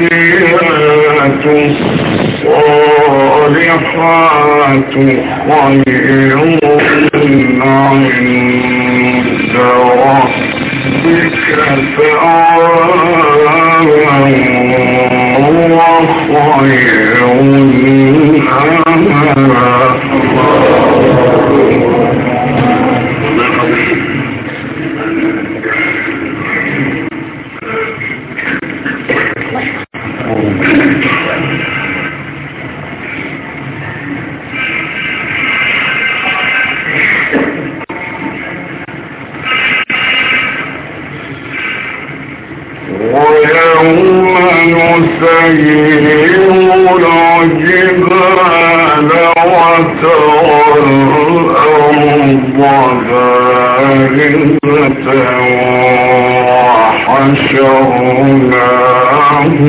والباقيات الصالحات خير عند ربك ثوابا وخير ويوم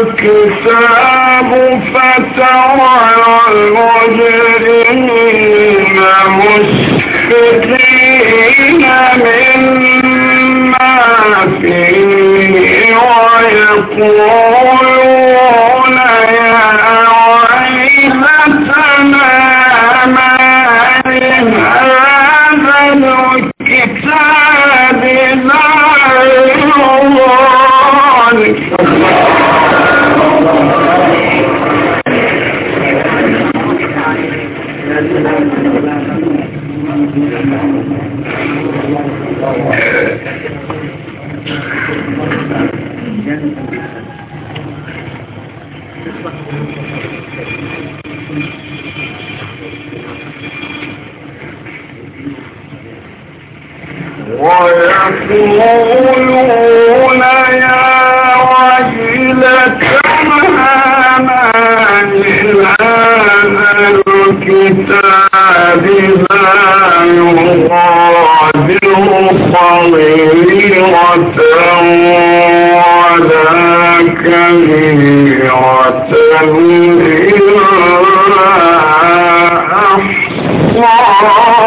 الكتاب فترى المجرمين مشفقين مما فيه ويقولون ويقولون يا ويلتنا ما لهذا الكتاب لا يغادر صغيرة ولا كبيرة. إلا أحصاها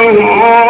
له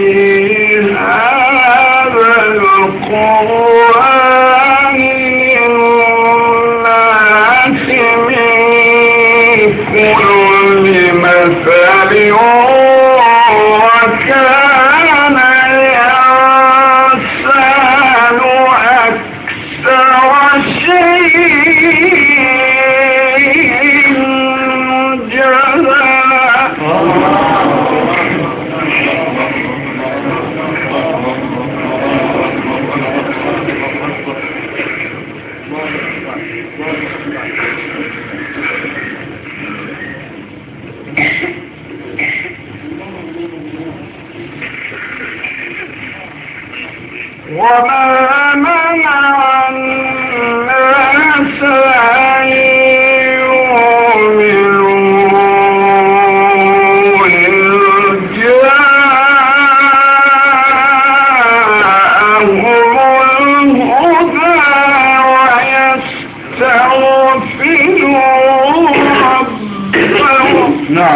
you. náà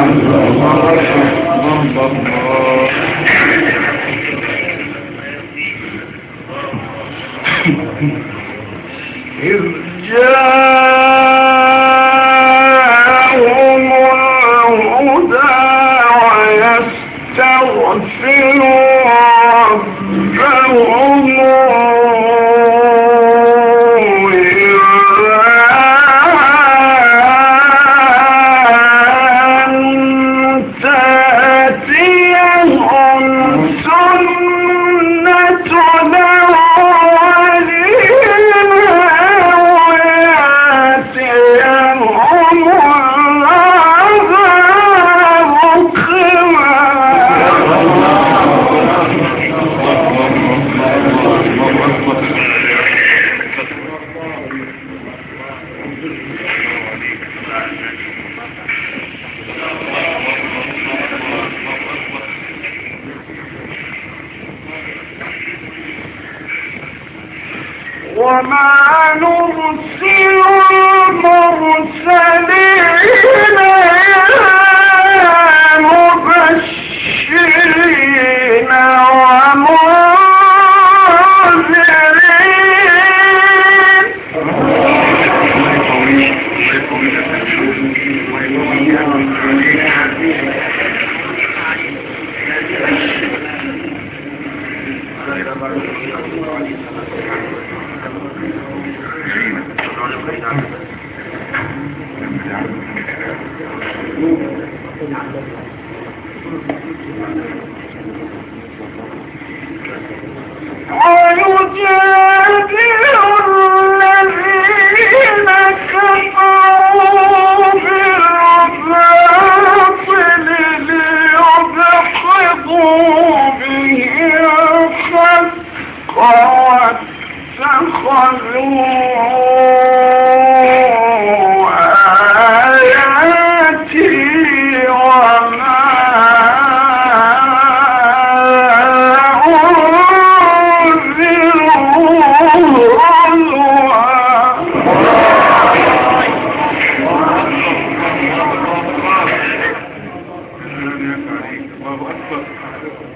mal woanders.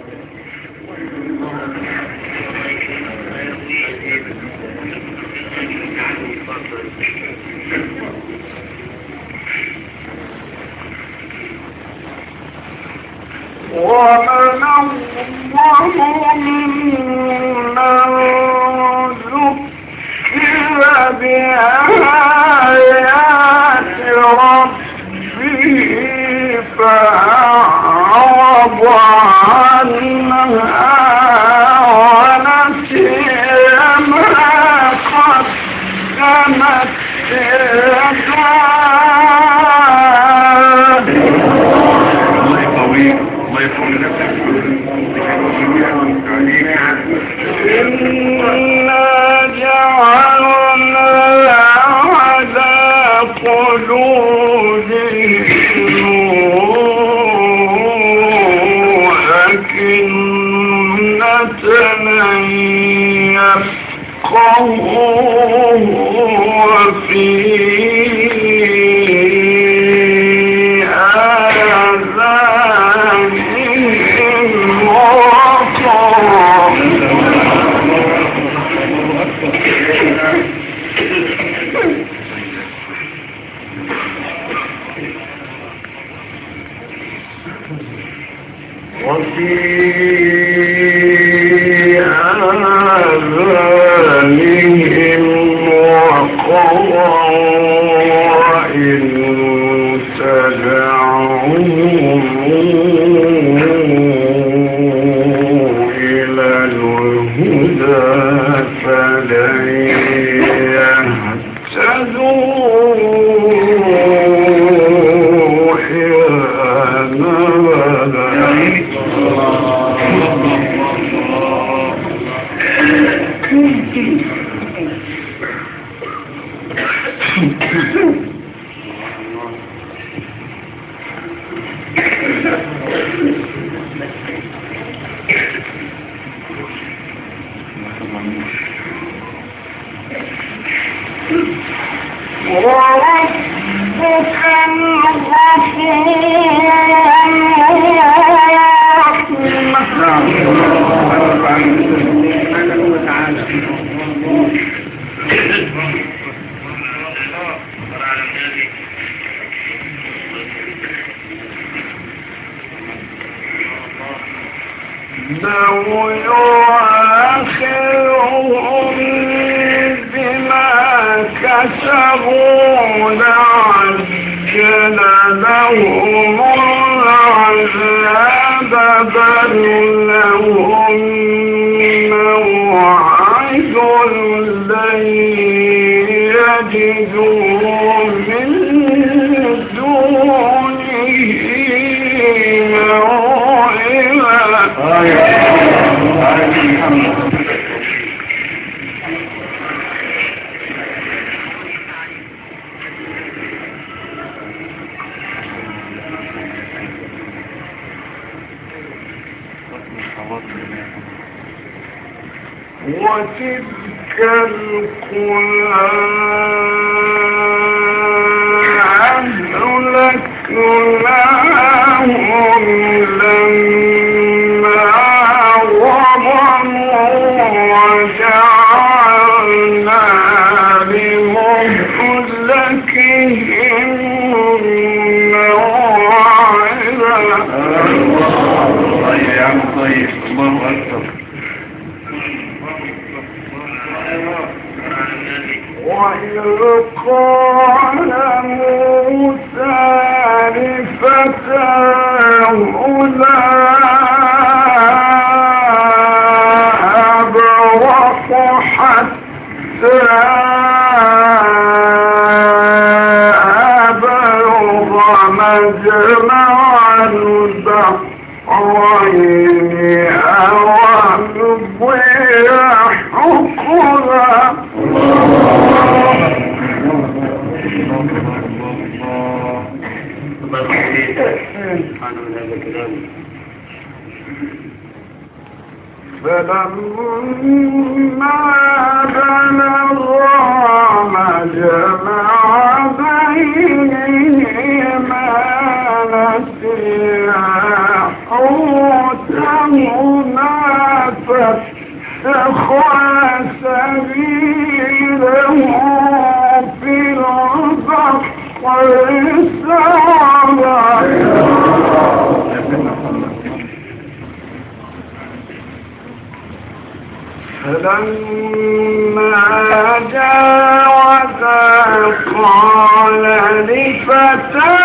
قلوبهم لو يؤاخذهم بما كسبوا لعجل لهم العذاب بل لهم من دونه موعدا وتلك القرى أهلكناهم فلما That's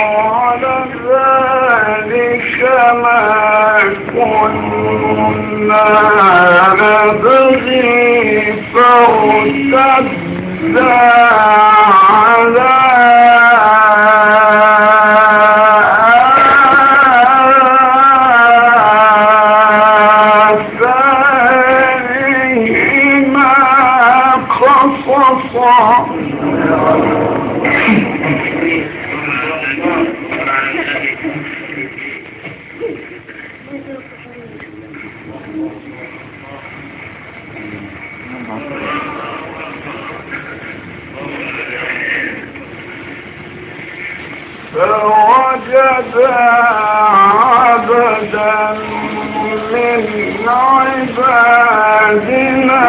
على ذلك ما كنا نبغي فارتدا على من عبادنا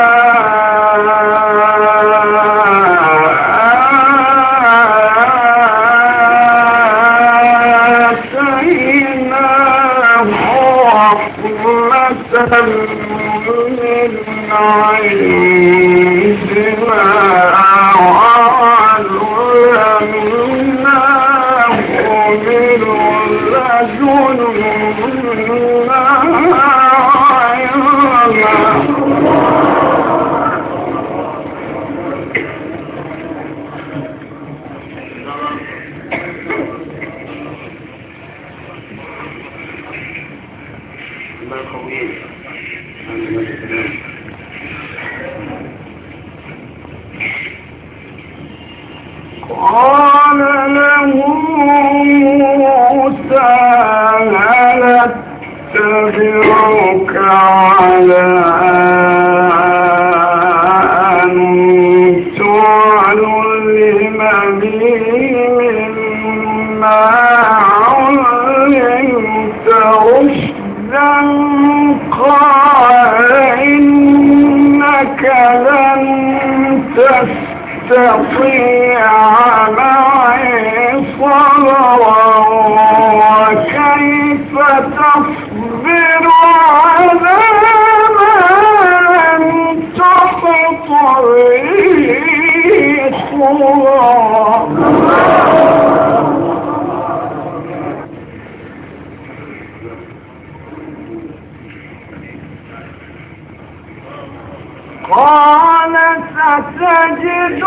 قال ستجدني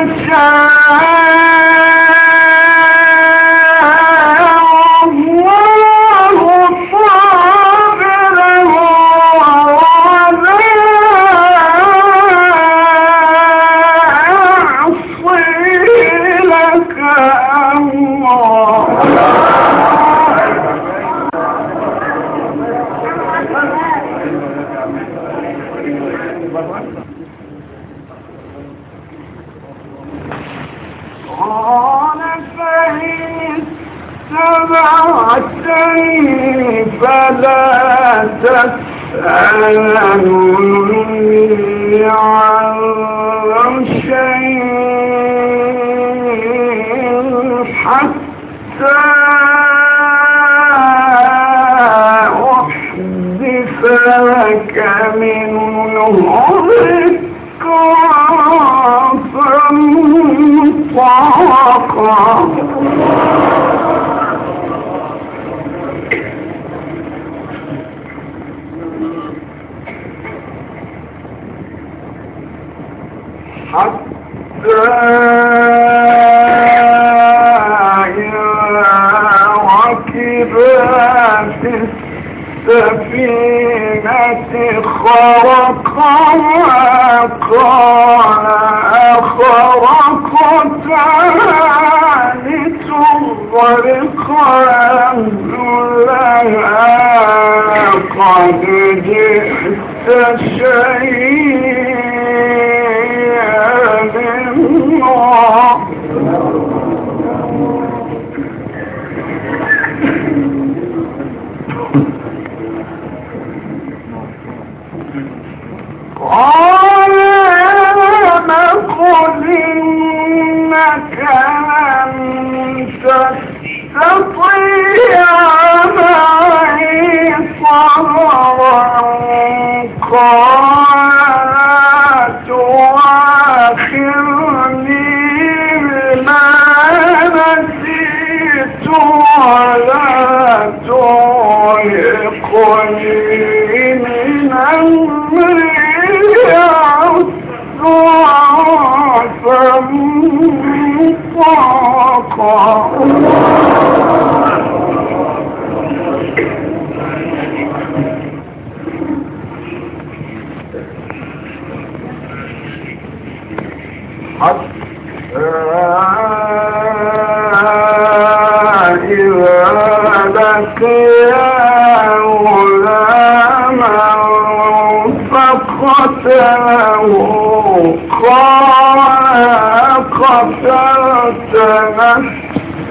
إن شاء تسألني عن شيء حتى لك قد جئت شيئا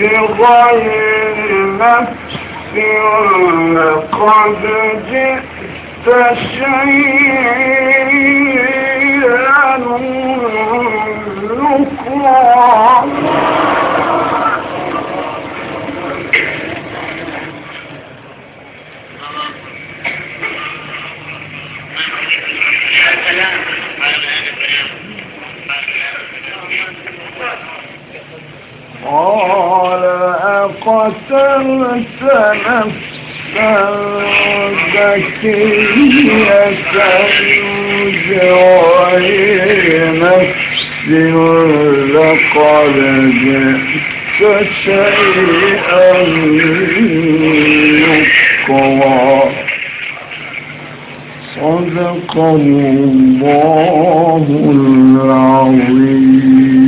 بغير نفس لقد جئت شيئا نكرا أقتلت نفسا زكية بغير نفس لقد جئت شيئا نكرا صدق الله العظيم.